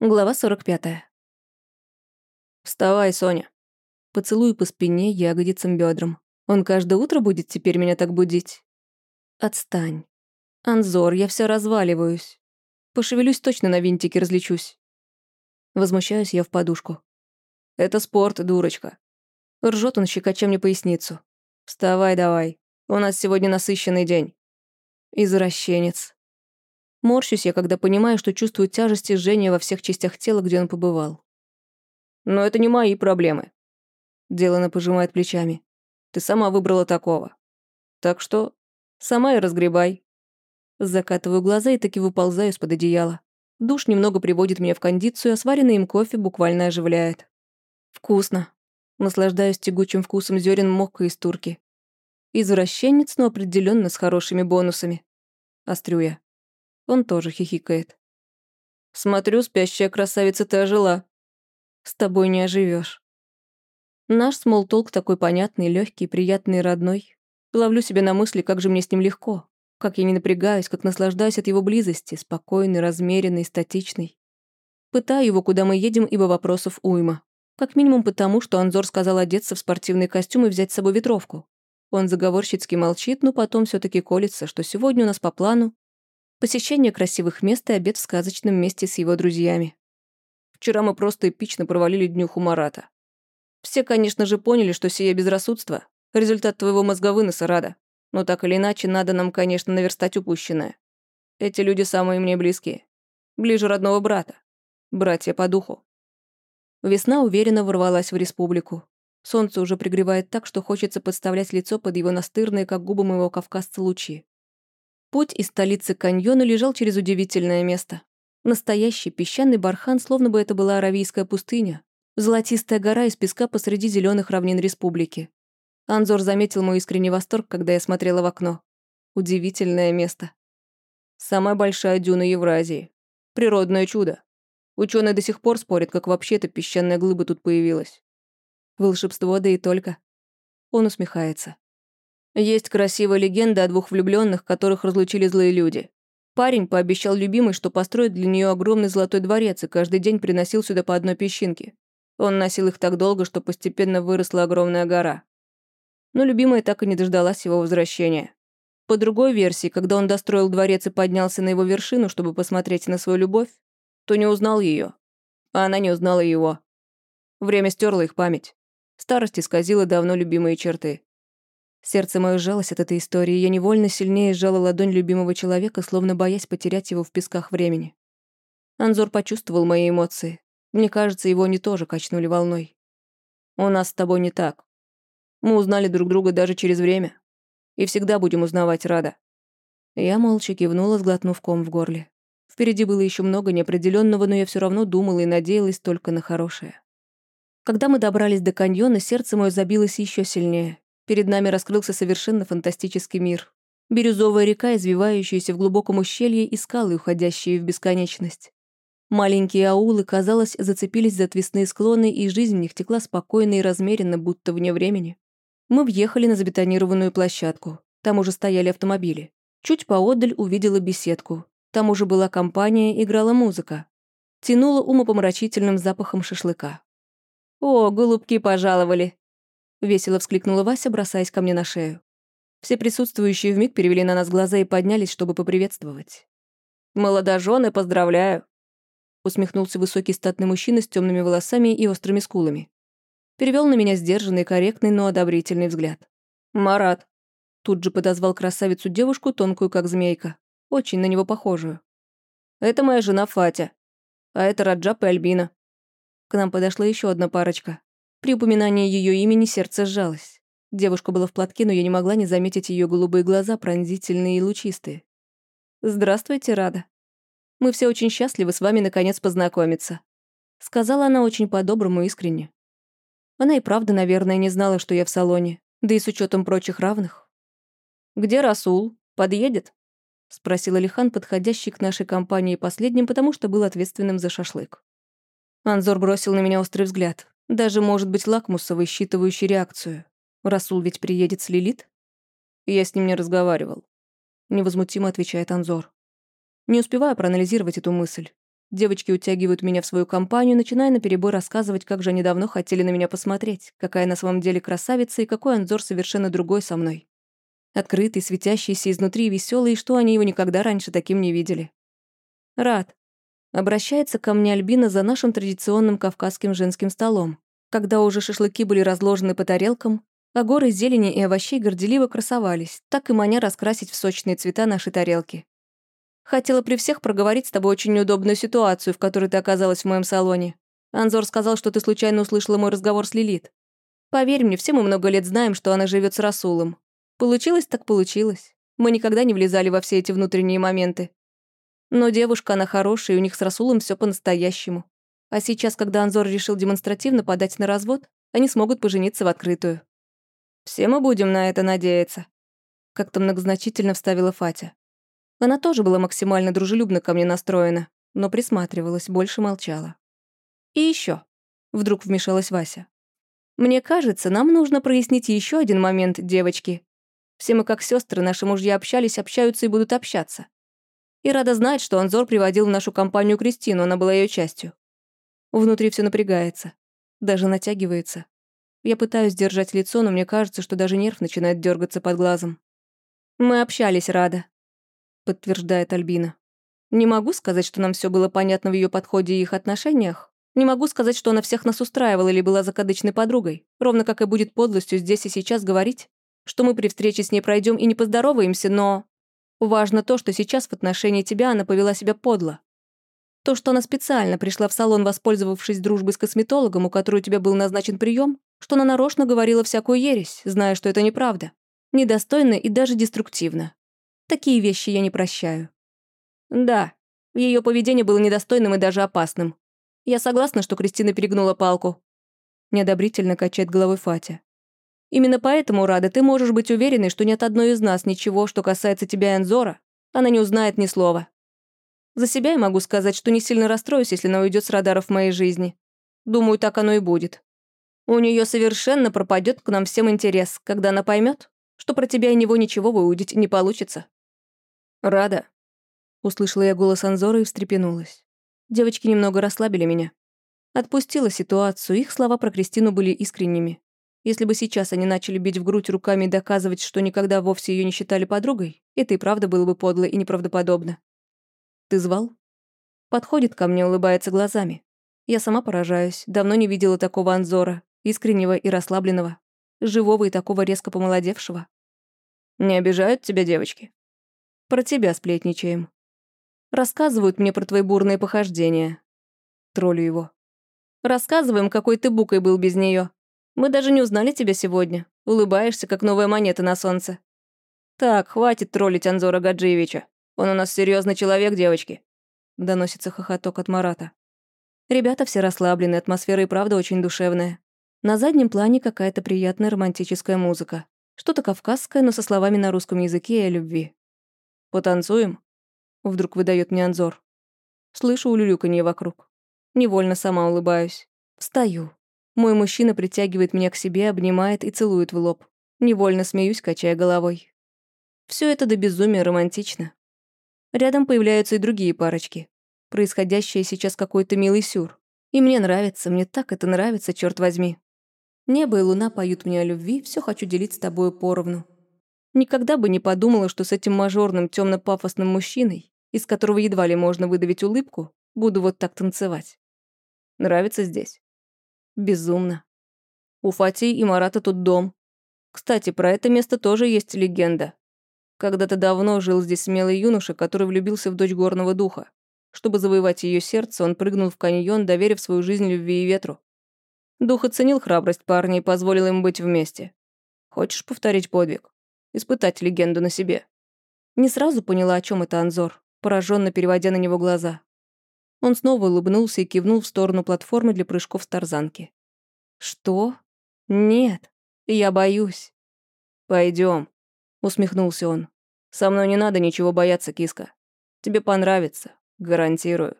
Глава 45. «Вставай, Соня». Поцелуй по спине, ягодицам, бедрам. Он каждое утро будет теперь меня так будить? Отстань. Анзор, я вся разваливаюсь. Пошевелюсь, точно на винтике различусь. Возмущаюсь я в подушку. Это спорт, дурочка. Ржет он, щекоча мне поясницу. Вставай давай. У нас сегодня насыщенный день. Извращенец. Морщусь я, когда понимаю, что чувствую тяжесть и жжение во всех частях тела, где он побывал. «Но это не мои проблемы», — Делана пожимает плечами. «Ты сама выбрала такого. Так что сама и разгребай». Закатываю глаза и таки выползаю из-под одеяла. Душ немного приводит меня в кондицию, а сваренный им кофе буквально оживляет. Вкусно. Наслаждаюсь тягучим вкусом зерен мокка из турки. Извращенец, но определенно с хорошими бонусами. Острю я. Он тоже хихикает. «Смотрю, спящая красавица, ты ожила. С тобой не оживешь. Наш смолтолк такой понятный, легкий, приятный родной. Ловлю себя на мысли, как же мне с ним легко. Как я не напрягаюсь, как наслаждаюсь от его близости, спокойный, размеренный, статичный. Пытаю его, куда мы едем, ибо вопросов уйма. Как минимум потому, что Анзор сказал одеться в спортивный костюм и взять с собой ветровку. Он заговорщицки молчит, но потом все таки колется, что сегодня у нас по плану посещение красивых мест и обед в сказочном месте с его друзьями. Вчера мы просто эпично провалили днюху Марата. Все, конечно же, поняли, что сие безрассудство — результат твоего мозговыноса, Рада. Но так или иначе, надо нам, конечно, наверстать упущенное. Эти люди самые мне близкие. Ближе родного брата. Братья по духу. Весна уверенно ворвалась в республику. Солнце уже пригревает так, что хочется подставлять лицо под его настырные, как губы моего кавказца, лучи. Путь из столицы к каньону лежал через удивительное место. Настоящий песчаный бархан, словно бы это была Аравийская пустыня. Золотистая гора из песка посреди зеленых равнин республики. Анзор заметил мой искренний восторг, когда я смотрела в окно. Удивительное место. Самая большая дюна Евразии. Природное чудо. Ученые до сих пор спорят, как вообще эта песчаная глыба тут появилась. Волшебство, да и только. Он усмехается. Есть красивая легенда о двух влюбленных, которых разлучили злые люди. Парень пообещал любимой, что построит для нее огромный золотой дворец и каждый день приносил сюда по одной песчинке. Он носил их так долго, что постепенно выросла огромная гора. Но любимая так и не дождалась его возвращения. По другой версии, когда он достроил дворец и поднялся на его вершину, чтобы посмотреть на свою любовь, то не узнал ее, а она не узнала его. Время стерло их память. Старость исказила давно любимые черты. Сердце мое сжалось от этой истории, я невольно сильнее сжала ладонь любимого человека, словно боясь потерять его в песках времени. Анзор почувствовал мои эмоции. Мне кажется, его они тоже качнули волной. «У нас с тобой не так. Мы узнали друг друга даже через время. И всегда будем узнавать, Рада». Я молча кивнула, сглотнув ком в горле. Впереди было еще много неопределенного, но я все равно думала и надеялась только на хорошее. Когда мы добрались до каньона, сердце мое забилось еще сильнее. Перед нами раскрылся совершенно фантастический мир. Бирюзовая река, извивающаяся в глубоком ущелье, и скалы, уходящие в бесконечность. Маленькие аулы, казалось, зацепились за отвесные склоны, и жизнь в них текла спокойно и размеренно, будто вне времени. Мы въехали на забетонированную площадку. Там уже стояли автомобили. Чуть поодаль увидела беседку. Там уже была компания, играла музыка. Тянула умопомрачительным запахом шашлыка. «О, голубки пожаловали!» Весело вскликнула Вася, бросаясь ко мне на шею. Все присутствующие вмиг перевели на нас глаза и поднялись, чтобы поприветствовать. «Молодожены, поздравляю!» Усмехнулся высокий статный мужчина с темными волосами и острыми скулами. Перевел на меня сдержанный, корректный, но одобрительный взгляд. «Марат!» Тут же подозвал красавицу девушку, тонкую как змейка. Очень на него похожую. «Это моя жена Фатя. А это Раджап и Альбина». К нам подошла еще одна парочка. При упоминании ее имени сердце сжалось. Девушка была в платке, но я не могла не заметить ее голубые глаза, пронзительные и лучистые. «Здравствуйте, Рада. Мы все очень счастливы с вами наконец познакомиться», сказала она очень по-доброму искренне. Она и правда, наверное, не знала, что я в салоне, да и с учетом прочих равных. «Где Расул? Подъедет?» — спросил Алихан, подходящий к нашей компании последним, потому что был ответственным за шашлык. Анзор бросил на меня острый взгляд. Даже, может быть, лакмусовый, считывающий реакцию. Расул ведь приедет с Лилит? Я с ним не разговаривал. Невозмутимо отвечает Анзор. Не успеваю проанализировать эту мысль. Девочки утягивают меня в свою компанию, начиная наперебой рассказывать, как же они давно хотели на меня посмотреть, какая на самом деле красавица и какой Анзор совершенно другой со мной. Открытый, светящийся изнутри веселый, и что они его никогда раньше таким не видели. Рад. Обращается ко мне Альбина за нашим традиционным кавказским женским столом, когда уже шашлыки были разложены по тарелкам, а горы зелени и овощей горделиво красовались, так и маня раскрасить в сочные цвета наши тарелки. Хотела при всех проговорить с тобой очень неудобную ситуацию, в которой ты оказалась в моем салоне. Анзор сказал, что ты случайно услышала мой разговор с Лилит. Поверь мне, все мы много лет знаем, что она живет с Расулом. Получилось так получилось. Мы никогда не влезали во все эти внутренние моменты. Но девушка, она хорошая, и у них с Расулом все по-настоящему. А сейчас, когда Анзор решил демонстративно подать на развод, они смогут пожениться в открытую. Все мы будем на это надеяться. Как-то многозначительно вставила Фатя. Она тоже была максимально дружелюбно ко мне настроена, но присматривалась, больше молчала. «И еще, вдруг вмешалась Вася. «Мне кажется, нам нужно прояснить еще один момент, девочки. Все мы как сестры, наши мужья общались, общаются и будут общаться. И рада знать, что Анзор приводил в нашу компанию Кристину, она была ее частью. Внутри все напрягается, даже натягивается. Я пытаюсь держать лицо, но мне кажется, что даже нерв начинает дергаться под глазом. Мы общались, Рада подтверждает Альбина. Не могу сказать, что нам все было понятно в ее подходе и их отношениях. Не могу сказать, что она всех нас устраивала или была закадычной подругой. Ровно как и будет подлостью здесь и сейчас говорить, что мы при встрече с ней пройдем и не поздороваемся, но... Важно то, что сейчас в отношении тебя она повела себя подло. То, что она специально пришла в салон, воспользовавшись дружбой с косметологом, у которой у тебя был назначен прием, что она нарочно говорила всякую ересь, зная, что это неправда. Недостойно и даже деструктивно. Такие вещи я не прощаю. Да, ее поведение было недостойным и даже опасным. Я согласна, что Кристина перегнула палку. Неодобрительно качает головой Фатя. Именно поэтому, Рада, ты можешь быть уверенной, что нет одной из нас ничего, что касается тебя и Энзора, она не узнает ни слова. За себя я могу сказать, что не сильно расстроюсь, если она уйдет с радаров моей жизни. Думаю, так оно и будет. У нее совершенно пропадет к нам всем интерес, когда она поймет, что про тебя и него ничего выудить не получится. «Рада?» Услышала я голос Анзора и встрепенулась. Девочки немного расслабили меня. Отпустила ситуацию, их слова про Кристину были искренними. Если бы сейчас они начали бить в грудь руками и доказывать, что никогда вовсе ее не считали подругой, это и правда было бы подло и неправдоподобно. «Ты звал?» Подходит ко мне, улыбается глазами. Я сама поражаюсь, давно не видела такого Анзора, искреннего и расслабленного, живого и такого резко помолодевшего. «Не обижают тебя девочки?» Про тебя сплетничаем. Рассказывают мне про твои бурные похождения. Троллю его. Рассказываем, какой ты букой был без нее. Мы даже не узнали тебя сегодня. Улыбаешься, как новая монета на солнце. Так, хватит троллить Анзора Гаджиевича. Он у нас серьезный человек, девочки. Доносится хохоток от Марата. Ребята все расслаблены, атмосфера и правда очень душевная. На заднем плане какая-то приятная романтическая музыка. Что-то кавказское, но со словами на русском языке и о любви. «Потанцуем?» Вдруг выдает мне Анзор. Слышу улюлюканье вокруг. Невольно сама улыбаюсь. Встаю. Мой мужчина притягивает меня к себе, обнимает и целует в лоб. Невольно смеюсь, качая головой. Все это до безумия романтично. Рядом появляются и другие парочки. Происходящее сейчас какой-то милый сюр. И мне нравится, мне так это нравится, черт возьми. Небо и луна поют мне о любви, все хочу делить с тобою поровну. Никогда бы не подумала, что с этим мажорным темно-пафосным мужчиной, из которого едва ли можно выдавить улыбку, буду вот так танцевать. Нравится здесь? Безумно. У Фати и Марата тут дом. Кстати, про это место тоже есть легенда. Когда-то давно жил здесь смелый юноша, который влюбился в дочь горного духа. Чтобы завоевать ее сердце, он прыгнул в каньон, доверив свою жизнь любви и ветру. Дух оценил храбрость парня и позволил им быть вместе. Хочешь повторить подвиг? испытать легенду на себе. Не сразу поняла, о чем это Анзор, пораженно переводя на него глаза. Он снова улыбнулся и кивнул в сторону платформы для прыжков с тарзанки. «Что? Нет, я боюсь». Пойдем, усмехнулся он. «Со мной не надо ничего бояться, киска. Тебе понравится, гарантирую».